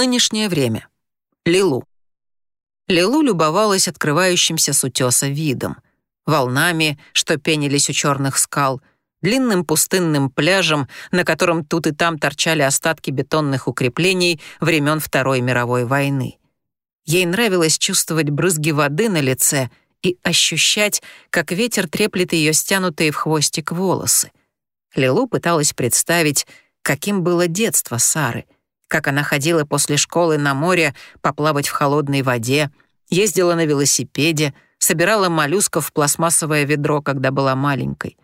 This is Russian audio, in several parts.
Нынешнее время. Лилу. Лилу любовалась открывающимся с утеса видом. Волнами, что пенились у черных скал, длинным пустынным пляжем, на котором тут и там торчали остатки бетонных укреплений времен Второй мировой войны. Ей нравилось чувствовать брызги воды на лице и ощущать, как ветер треплет ее стянутые в хвостик волосы. Лилу пыталась представить, каким было детство Сары, как она ходила после школы на море поплавать в холодной воде, ездила на велосипеде, собирала моллюсков в пластмассовое ведро, когда была маленькой.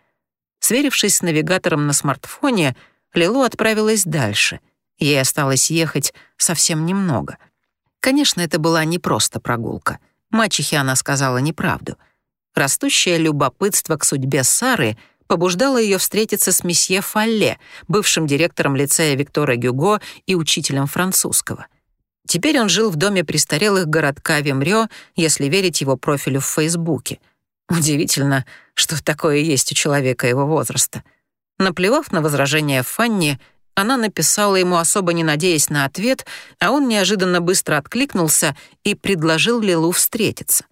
Сверившись с навигатором на смартфоне, Лилу отправилась дальше. Ей осталось ехать совсем немного. Конечно, это была не просто прогулка. Мачехе она сказала неправду. Растущее любопытство к судьбе Сары — побуждало ее встретиться с месье Фалле, бывшим директором лицея Виктора Гюго и учителем французского. Теперь он жил в доме престарелых городка Вемрё, если верить его профилю в Фейсбуке. Удивительно, что такое есть у человека его возраста. Наплевав на возражение Фанни, она написала ему, особо не надеясь на ответ, а он неожиданно быстро откликнулся и предложил Лилу встретиться.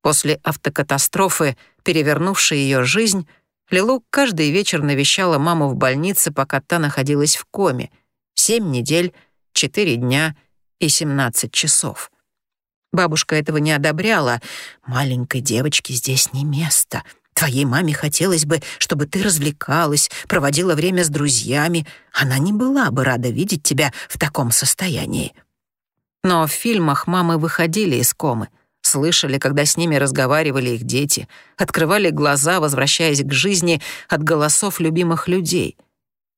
После автокатастрофы, перевернувшей ее жизнь, Лилу каждый вечер навещала маму в больнице, пока та находилась в коме. Семь недель, четыре дня и семнадцать часов. Бабушка этого не одобряла. «Маленькой девочке здесь не место. Твоей маме хотелось бы, чтобы ты развлекалась, проводила время с друзьями. Она не была бы рада видеть тебя в таком состоянии». Но в фильмах мамы выходили из комы — слышали, когда с ними разговаривали их дети, открывали глаза, возвращаясь к жизни от голосов любимых людей.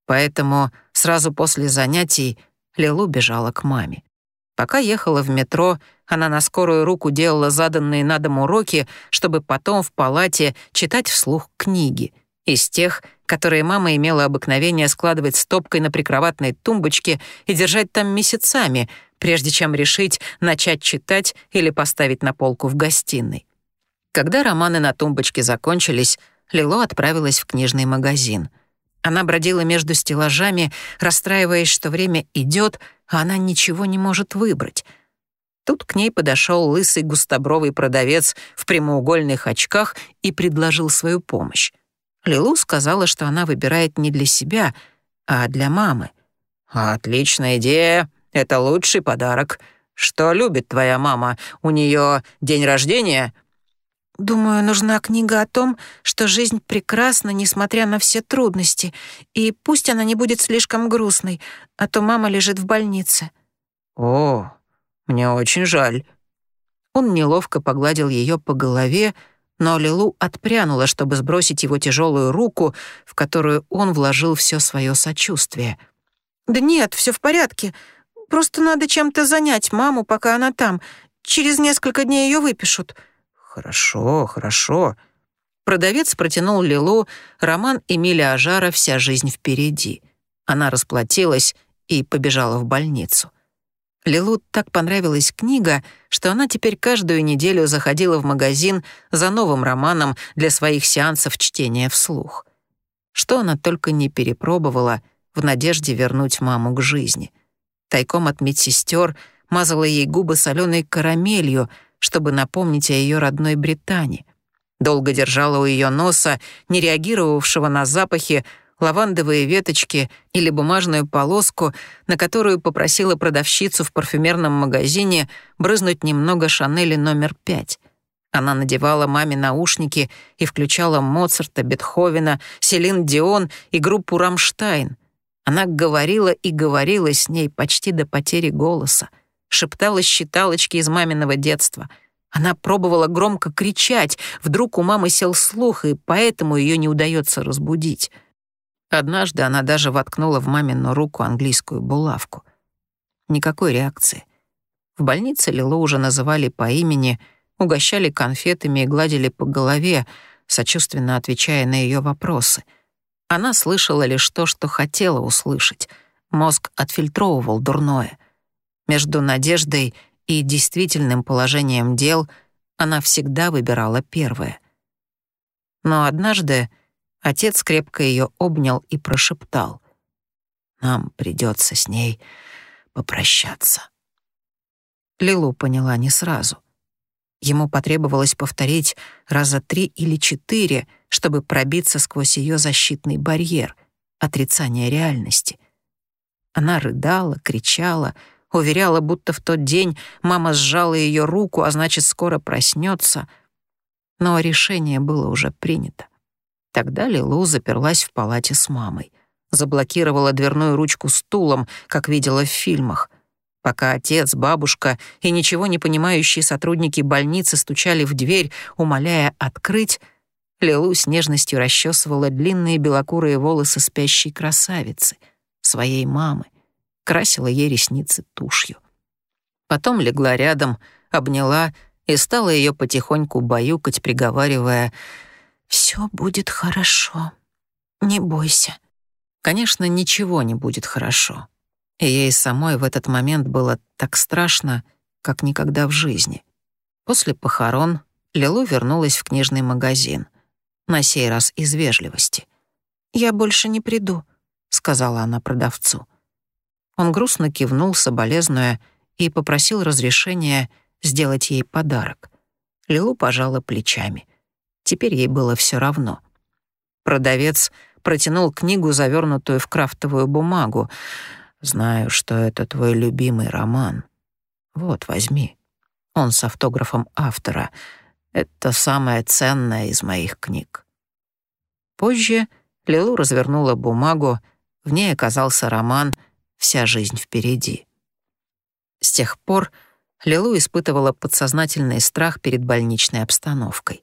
Поэтому сразу после занятий Лилу бежала к маме. Пока ехала в метро, она на скорую руку делала заданные на дом уроки, чтобы потом в палате читать вслух книги. Из тех, которые мама имела обыкновение складывать стопкой на прикроватной тумбочке и держать там месяцами — прежде чем решить начать читать или поставить на полку в гостиной. Когда романы на тумбочке закончились, Лило отправилась в книжный магазин. Она бродила между стеллажами, расстраиваясь, что время идет, а она ничего не может выбрать. Тут к ней подошел лысый густобровый продавец в прямоугольных очках и предложил свою помощь. Лилу сказала, что она выбирает не для себя, а для мамы. «Отличная идея», это лучший подарок. Что любит твоя мама? У нее день рождения?» «Думаю, нужна книга о том, что жизнь прекрасна, несмотря на все трудности, и пусть она не будет слишком грустной, а то мама лежит в больнице». «О, мне очень жаль». Он неловко погладил ее по голове, но Лилу отпрянула, чтобы сбросить его тяжелую руку, в которую он вложил все свое сочувствие. «Да нет, все в порядке. Просто надо чем-то занять маму, пока она там. Через несколько дней ее выпишут». «Хорошо, хорошо». Продавец протянул Лилу роман Эмиля Ажара «Вся жизнь впереди». Она расплатилась и побежала в больницу. Лилу так понравилась книга, что она теперь каждую неделю заходила в магазин за новым романом для своих сеансов чтения вслух. Что она только не перепробовала в надежде вернуть маму к жизни — Тайком от медсестер мазала ей губы соленой карамелью, чтобы напомнить о ее родной Британии. Долго держала у ее носа, не реагировавшего на запахи, лавандовые веточки или бумажную полоску, на которую попросила продавщицу в парфюмерном магазине брызнуть немного Шанели номер пять. Она надевала маме наушники и включала Моцарта, Бетховена, Селин Дион и группу «Рамштайн», она говорила и говорила с ней почти до потери голоса, шептала считалочки из маминого детства. Она пробовала громко кричать, вдруг у мамы сел слух, и поэтому ее не удается разбудить. Однажды она даже воткнула в мамину руку английскую булавку. Никакой реакции. В больнице Лилу уже называли по имени, угощали конфетами и гладили по голове, сочувственно отвечая на ее вопросы — она слышала лишь то, что хотела услышать. Мозг отфильтровывал дурное. Между надеждой и действительным положением дел она всегда выбирала первое. Но однажды отец крепко ее обнял и прошептал. «Нам придется с ней попрощаться». Лилу поняла не сразу. Ему потребовалось повторить раза три или четыре, чтобы пробиться сквозь ее защитный барьер — отрицание реальности. Она рыдала, кричала, уверяла, будто в тот день мама сжала ее руку, а значит, скоро проснется. Но решение было уже принято. Тогда Лилу заперлась в палате с мамой. Заблокировала дверную ручку стулом, как видела в фильмах — Пока отец, бабушка и ничего не понимающие сотрудники больницы стучали в дверь, умоляя открыть, Лилу с нежностью расчесывала длинные белокурые волосы спящей красавицы, своей мамы, красила ей ресницы тушью. Потом легла рядом, обняла и стала ее потихоньку баюкать, приговаривая «Все будет хорошо, не бойся». Конечно, ничего не будет хорошо. И ей самой в этот момент было так страшно, как никогда в жизни. После похорон Лилу вернулась в книжный магазин. На сей раз из вежливости. «Я больше не приду», — сказала она продавцу. Он грустно кивнул, соболезнуя, и попросил разрешения сделать ей подарок. Лилу пожала плечами. Теперь ей было все равно. Продавец протянул книгу, завернутую в крафтовую бумагу. Знаю, что это твой любимый роман. Вот, возьми. Он с автографом автора. Это самое ценное из моих книг. Позже Лилу развернула бумагу, в ней оказался роман «Вся жизнь впереди». С тех пор Лилу испытывала подсознательный страх перед больничной обстановкой.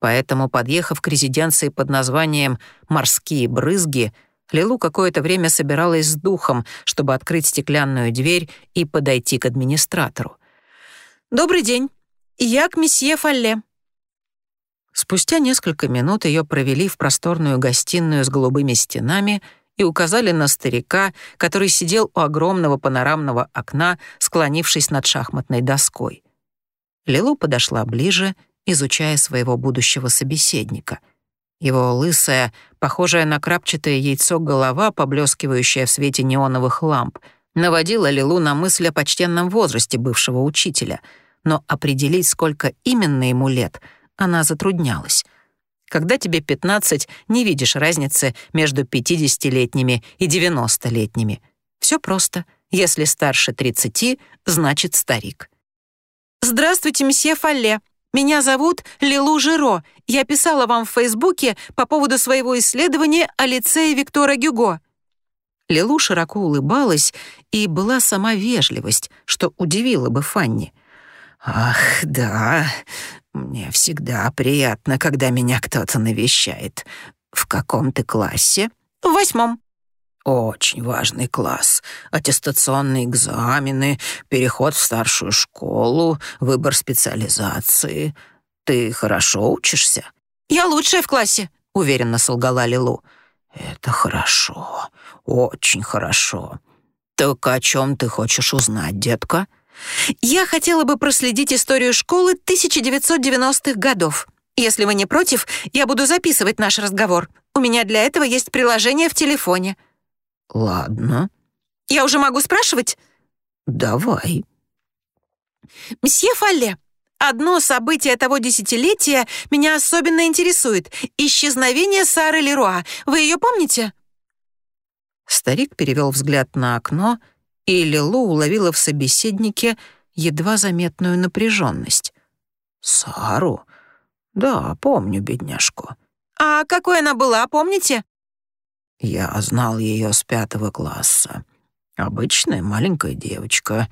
Поэтому, подъехав к резиденции под названием «Морские брызги», Лилу какое-то время собиралась с духом, чтобы открыть стеклянную дверь и подойти к администратору. «Добрый день. Я к месье Фалле». Спустя несколько минут ее провели в просторную гостиную с голубыми стенами и указали на старика, который сидел у огромного панорамного окна, склонившись над шахматной доской. Лилу подошла ближе, изучая своего будущего собеседника — его лысая, похожая на крапчатое яйцо голова, поблескивающая в свете неоновых ламп, наводила Лилу на мысль о почтенном возрасте бывшего учителя, но определить, сколько именно ему лет, она затруднялась. Когда тебе 15, не видишь разницы между 50-летними и 90-летними. Все просто. Если старше 30, значит старик. «Здравствуйте, месье Фалле», меня зовут Лилу Жиро. Я писала вам в Фейсбуке по поводу своего исследования о лицее Виктора Гюго». Лилу широко улыбалась, и была сама вежливость, что удивило бы Фанни. «Ах, да, мне всегда приятно, когда меня кто-то навещает. В каком ты классе?» «В восьмом». Очень важный класс. Аттестационные экзамены, переход в старшую школу, выбор специализации. Ты хорошо учишься? Я лучшая в классе, уверенно солгала Лилу. Это хорошо, очень хорошо. Так о чем ты хочешь узнать, детка? Я хотела бы проследить историю школы 1990-х годов. Если вы не против, я буду записывать наш разговор. У меня для этого есть приложение в телефоне. «Ладно». «Я уже могу спрашивать?» «Давай». «Мсье Фалле, одно событие того десятилетия меня особенно интересует. Исчезновение Сары Леруа. Вы ее помните?» Старик перевел взгляд на окно, и Лилу уловила в собеседнике едва заметную напряженность. «Сару? Да, помню бедняжку». «А какой она была, помните?» Я знал ее с пятого класса. Обычная маленькая девочка.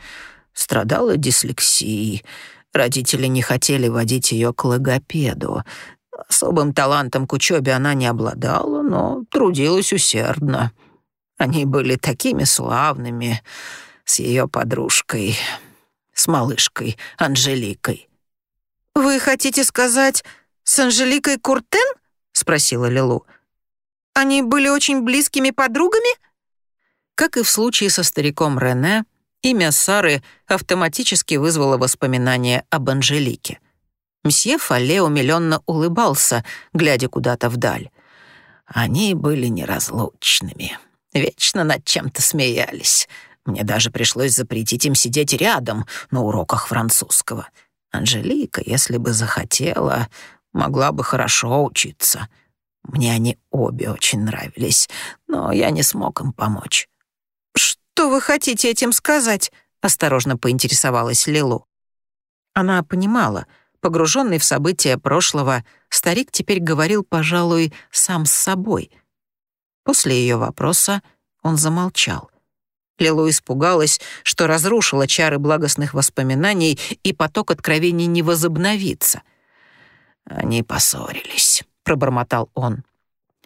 Страдала дислексией. Родители не хотели водить ее к логопеду. Особым талантом к учебе она не обладала, но трудилась усердно. Они были такими славными с ее подружкой, с малышкой Анжеликой. «Вы хотите сказать, с Анжеликой Куртен?» — спросила Лилу. Они были очень близкими подругами? Как и в случае со стариком Рене, имя Сары автоматически вызвало воспоминания об Анжелике. Мсье Фале умилённо улыбался, глядя куда-то вдаль. Они были неразлучными, вечно над чем-то смеялись. Мне даже пришлось запретить им сидеть рядом на уроках французского. Анжелика, если бы захотела, могла бы хорошо учиться. Мне они обе очень нравились, но я не смог им помочь». «Что вы хотите этим сказать?» — осторожно поинтересовалась Лилу. Она понимала, погруженный в события прошлого, старик теперь говорил, пожалуй, сам с собой. После ее вопроса он замолчал. Лилу испугалась, что разрушила чары благостных воспоминаний, и поток откровений не возобновится. «Они поссорились», — пробормотал он.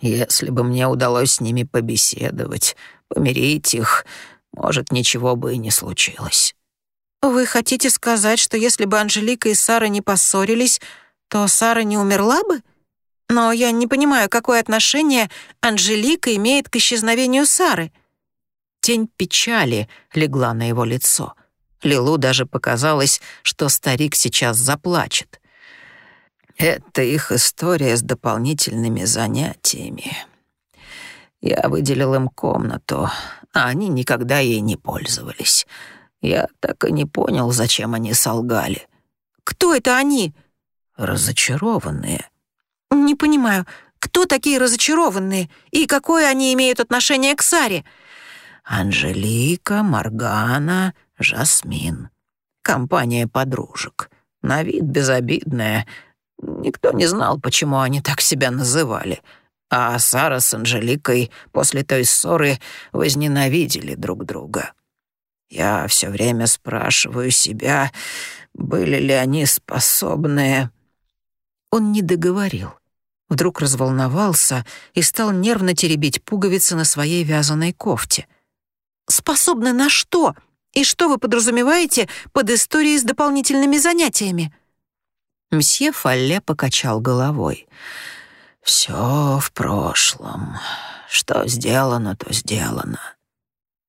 «Если бы мне удалось с ними побеседовать, помирить их, может, ничего бы и не случилось». «Вы хотите сказать, что если бы Анжелика и Сара не поссорились, то Сара не умерла бы? Но я не понимаю, какое отношение Анжелика имеет к исчезновению Сары». Тень печали легла на его лицо. Лилу даже показалось, что старик сейчас заплачет. Это их история с дополнительными занятиями. Я выделил им комнату, а они никогда ей не пользовались. Я так и не понял, зачем они солгали. «Кто это они?» «Разочарованные». «Не понимаю, кто такие разочарованные и какое они имеют отношение к Саре?» Анжелика, Маргана, Жасмин. Компания подружек. На вид безобидная. Никто не знал, почему они так себя называли. А Сара с Анжеликой после той ссоры возненавидели друг друга. Я все время спрашиваю себя, были ли они способны... Он не договорил. Вдруг разволновался и стал нервно теребить пуговицы на своей вязаной кофте — Способны на что? И что вы подразумеваете под историей с дополнительными занятиями?» Мсье Фалле покачал головой. «Все в прошлом. Что сделано, то сделано».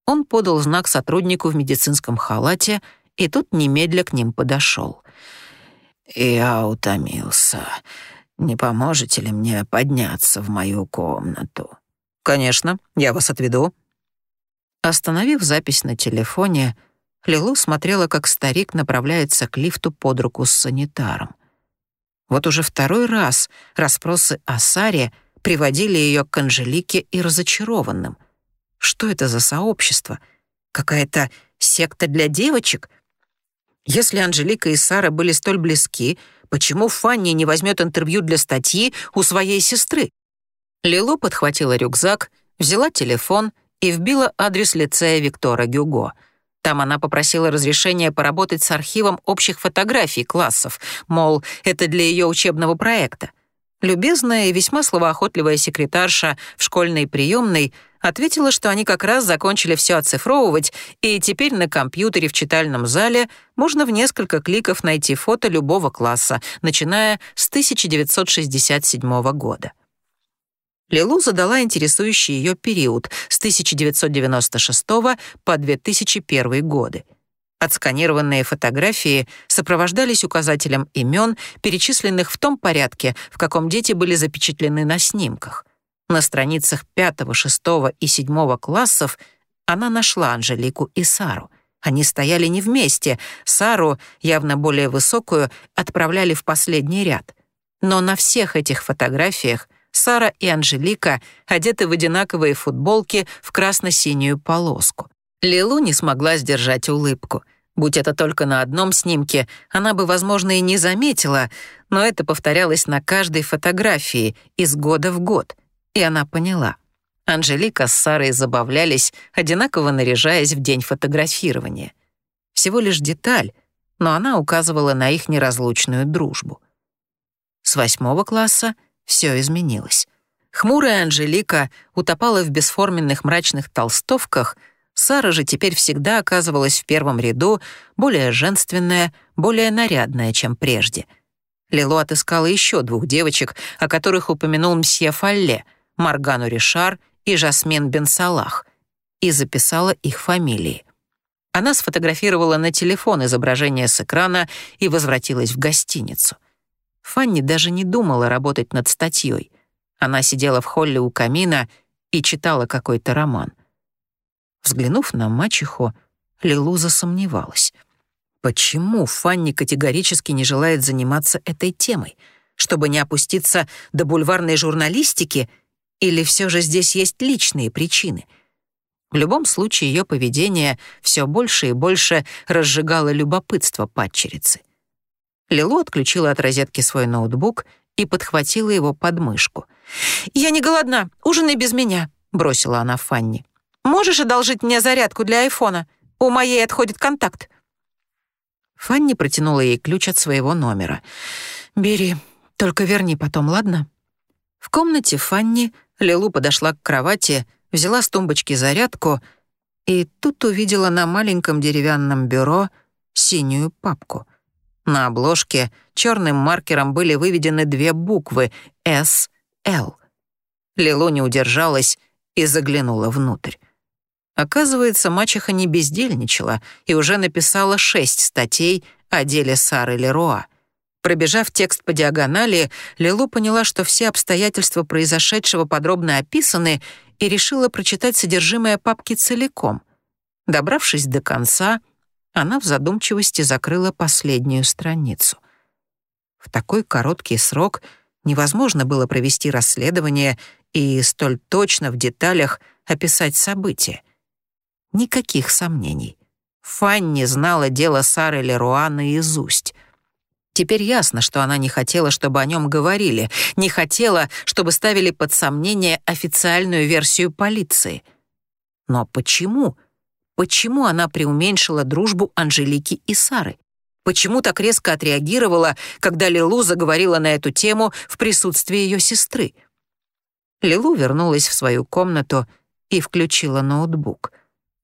Он подал знак сотруднику в медицинском халате, и тут немедля к ним подошел. «Я утомился. Не поможете ли мне подняться в мою комнату?» «Конечно, я вас отведу», Остановив запись на телефоне, Лилу смотрела, как старик направляется к лифту под руку с санитаром. Вот уже второй раз расспросы о Саре приводили ее к Анжелике и разочарованным. Что это за сообщество? Какая-то секта для девочек? Если Анжелика и Сара были столь близки, почему Фанни не возьмет интервью для статьи у своей сестры? Лилу подхватила рюкзак, взяла телефон — и вбила адрес лицея Виктора Гюго. Там она попросила разрешения поработать с архивом общих фотографий классов, мол, это для ее учебного проекта. Любезная и весьма словоохотливая секретарша в школьной приемной ответила, что они как раз закончили все оцифровывать, и теперь на компьютере в читальном зале можно в несколько кликов найти фото любого класса, начиная с 1967 года. Лилу задала интересующий ее период с 1996 по 2001 годы. Отсканированные фотографии сопровождались указателем имен, перечисленных в том порядке, в каком дети были запечатлены на снимках. На страницах 5, 6 и 7 классов она нашла Анжелику и Сару. Они стояли не вместе. Сару, явно более высокую, отправляли в последний ряд. Но на всех этих фотографиях Сара и Анжелика одеты в одинаковые футболки в красно-синюю полоску. Лилу не смогла сдержать улыбку. Будь это только на одном снимке, она бы, возможно, и не заметила, но это повторялось на каждой фотографии из года в год. И она поняла. Анжелика с Сарой забавлялись, одинаково наряжаясь в день фотографирования. Всего лишь деталь, но она указывала на их неразлучную дружбу. С восьмого класса — все изменилось. Хмурая Анжелика утопала в бесформенных мрачных толстовках, Сара же теперь всегда оказывалась в первом ряду, более женственная, более нарядная, чем прежде. Лило отыскала еще двух девочек, о которых упомянул мсье Фалле, Маргану Ришар и Жасмин Бенсалах, и записала их фамилии. Она сфотографировала на телефон изображение с экрана и возвратилась в гостиницу. Фанни даже не думала работать над статьей. Она сидела в холле у камина и читала какой-то роман. Взглянув на мачеху, Лилу засомневалась. Почему Фанни категорически не желает заниматься этой темой? Чтобы не опуститься до бульварной журналистики или все же здесь есть личные причины? В любом случае, ее поведение все больше и больше разжигало любопытство падчерицы. Лилу отключила от розетки свой ноутбук и подхватила его под мышку. «Я не голодна, ужинай без меня», — бросила она Фанни. «Можешь одолжить мне зарядку для айфона? У моей отходит контакт». Фанни протянула ей ключ от своего номера. «Бери, только верни потом, ладно?» В комнате Фанни Лилу подошла к кровати, взяла с тумбочки зарядку и тут увидела на маленьком деревянном бюро синюю папку. На обложке черным маркером были выведены две буквы «С», «Л». Лилу не удержалась и заглянула внутрь. Оказывается, мачеха не бездельничала и уже написала шесть статей о деле Сары Леруа. Пробежав текст по диагонали, Лилу поняла, что все обстоятельства произошедшего подробно описаны, и решила прочитать содержимое папки целиком. Добравшись до конца, она в задумчивости закрыла последнюю страницу. В такой короткий срок невозможно было провести расследование и столь точно в деталях описать события. Никаких сомнений. Фанни знала дело Сары Леруа наизусть. Теперь ясно, что она не хотела, чтобы о нем говорили, не хотела, чтобы ставили под сомнение официальную версию полиции. Но почему? Почему она преуменьшила дружбу Анжелики и Сары? Почему так резко отреагировала, когда Лилу заговорила на эту тему в присутствии ее сестры? Лилу вернулась в свою комнату и включила ноутбук.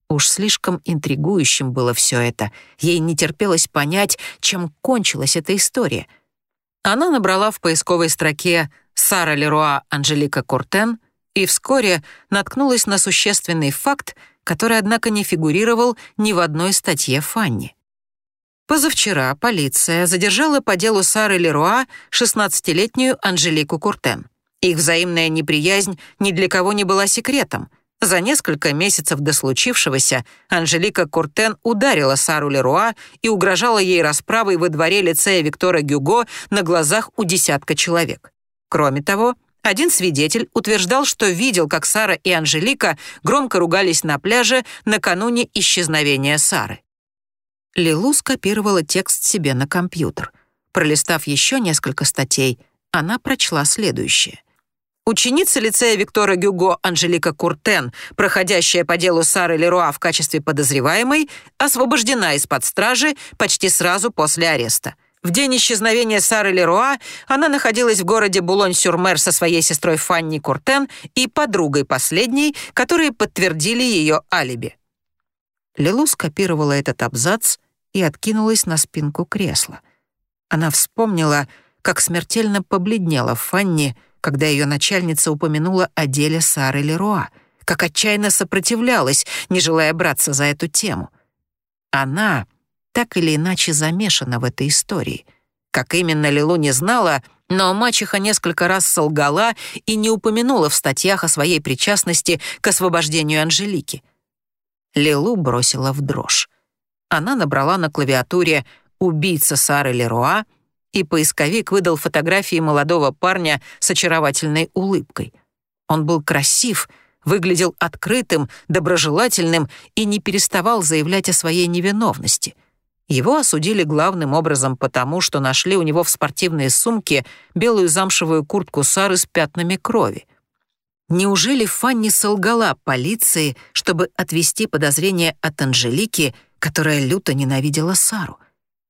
Уж слишком интригующим было все это. Ей не терпелось понять, чем кончилась эта история. Она набрала в поисковой строке «Сара Леруа Анжелика Куртен» и вскоре наткнулась на существенный факт, который, однако, не фигурировал ни в одной статье Фанни. Позавчера полиция задержала по делу Сары Леруа 16-летнюю Анжелику Куртен. Их взаимная неприязнь ни для кого не была секретом. За несколько месяцев до случившегося Анжелика Куртен ударила Сару Леруа и угрожала ей расправой во дворе лицея Виктора Гюго на глазах у десятка человек. Кроме того, один свидетель утверждал, что видел, как Сара и Анжелика громко ругались на пляже накануне исчезновения Сары. Лилу скопировала текст себе на компьютер. Пролистав еще несколько статей, она прочла следующее. Ученица лицея Виктора Гюго Анжелика Куртен, проходящая по делу Сары Леруа в качестве подозреваемой, освобождена из-под стражи почти сразу после ареста. В день исчезновения Сары Леруа она находилась в городе Булонь-Сюрмер со своей сестрой Фанни Куртен и подругой последней, которые подтвердили ее алиби. Лилу скопировала этот абзац и откинулась на спинку кресла. Она вспомнила, как смертельно побледнела Фанни, когда ее начальница упомянула о деле Сары Леруа, как отчаянно сопротивлялась, не желая браться за эту тему. Она так или иначе замешана в этой истории. Как именно Лилу не знала, но мачеха несколько раз солгала и не упомянула в статьях о своей причастности к освобождению Анжелики. Лилу бросила в дрожь. Она набрала на клавиатуре «Убийца Сары Леруа», и поисковик выдал фотографии молодого парня с очаровательной улыбкой. Он был красив, выглядел открытым, доброжелательным и не переставал заявлять о своей невиновности. Его осудили главным образом потому, что нашли у него в спортивной сумке белую замшевую куртку Сары с пятнами крови. Неужели Фанни солгала полиции, чтобы отвести подозрения от Анжелики, которая люто ненавидела Сару?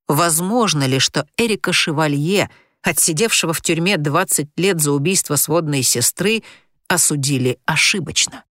Возможно ли, что Эрика Шевалье, отсидевшего в тюрьме 20 лет за убийство сводной сестры, осудили ошибочно?